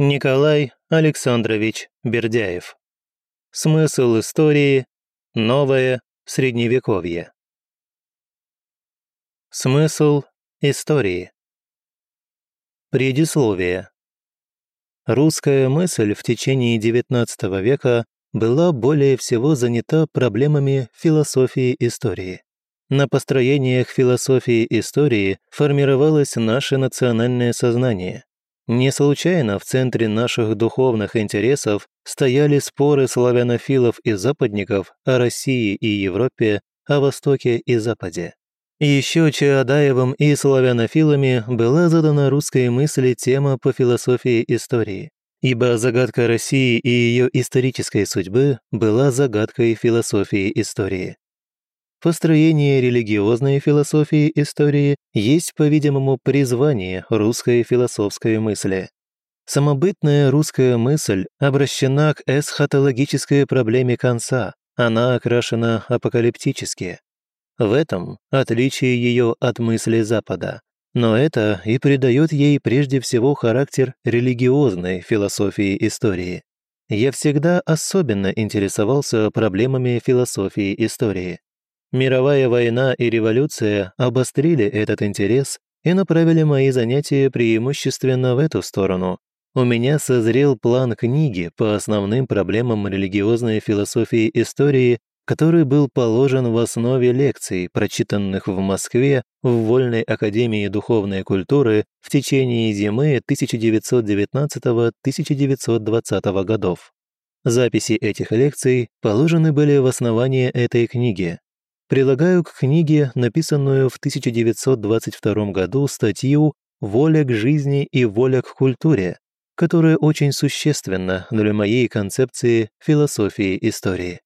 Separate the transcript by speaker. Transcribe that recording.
Speaker 1: Николай Александрович Бердяев. Смысл истории – новое средневековье. Смысл истории. Предисловие. Русская мысль в течение XIX века была более всего занята проблемами философии истории. На построениях философии истории формировалось наше национальное сознание. Не случайно в центре наших духовных интересов стояли споры славянофилов и западников о России и Европе, о Востоке и Западе. Еще Чаадаевым и славянофилами была задана русской мысли тема по философии истории, ибо загадка России и ее исторической судьбы была загадкой философии истории. Построение религиозной философии истории есть, по-видимому, призвание русской философской мысли. Самобытная русская мысль обращена к эсхатологической проблеме конца, она окрашена апокалиптически. В этом отличие ее от мысли Запада. Но это и придает ей прежде всего характер религиозной философии истории. Я всегда особенно интересовался проблемами философии истории. Мировая война и революция обострили этот интерес и направили мои занятия преимущественно в эту сторону. У меня созрел план книги по основным проблемам религиозной философии истории, который был положен в основе лекций, прочитанных в Москве в Вольной академии духовной культуры в течение зимы 1919-1920 годов. Записи этих лекций положены были в основание этой книги. Прилагаю к книге, написанную в 1922 году, статью «Воля к жизни и воля к культуре», которая очень существенна для моей концепции философии истории.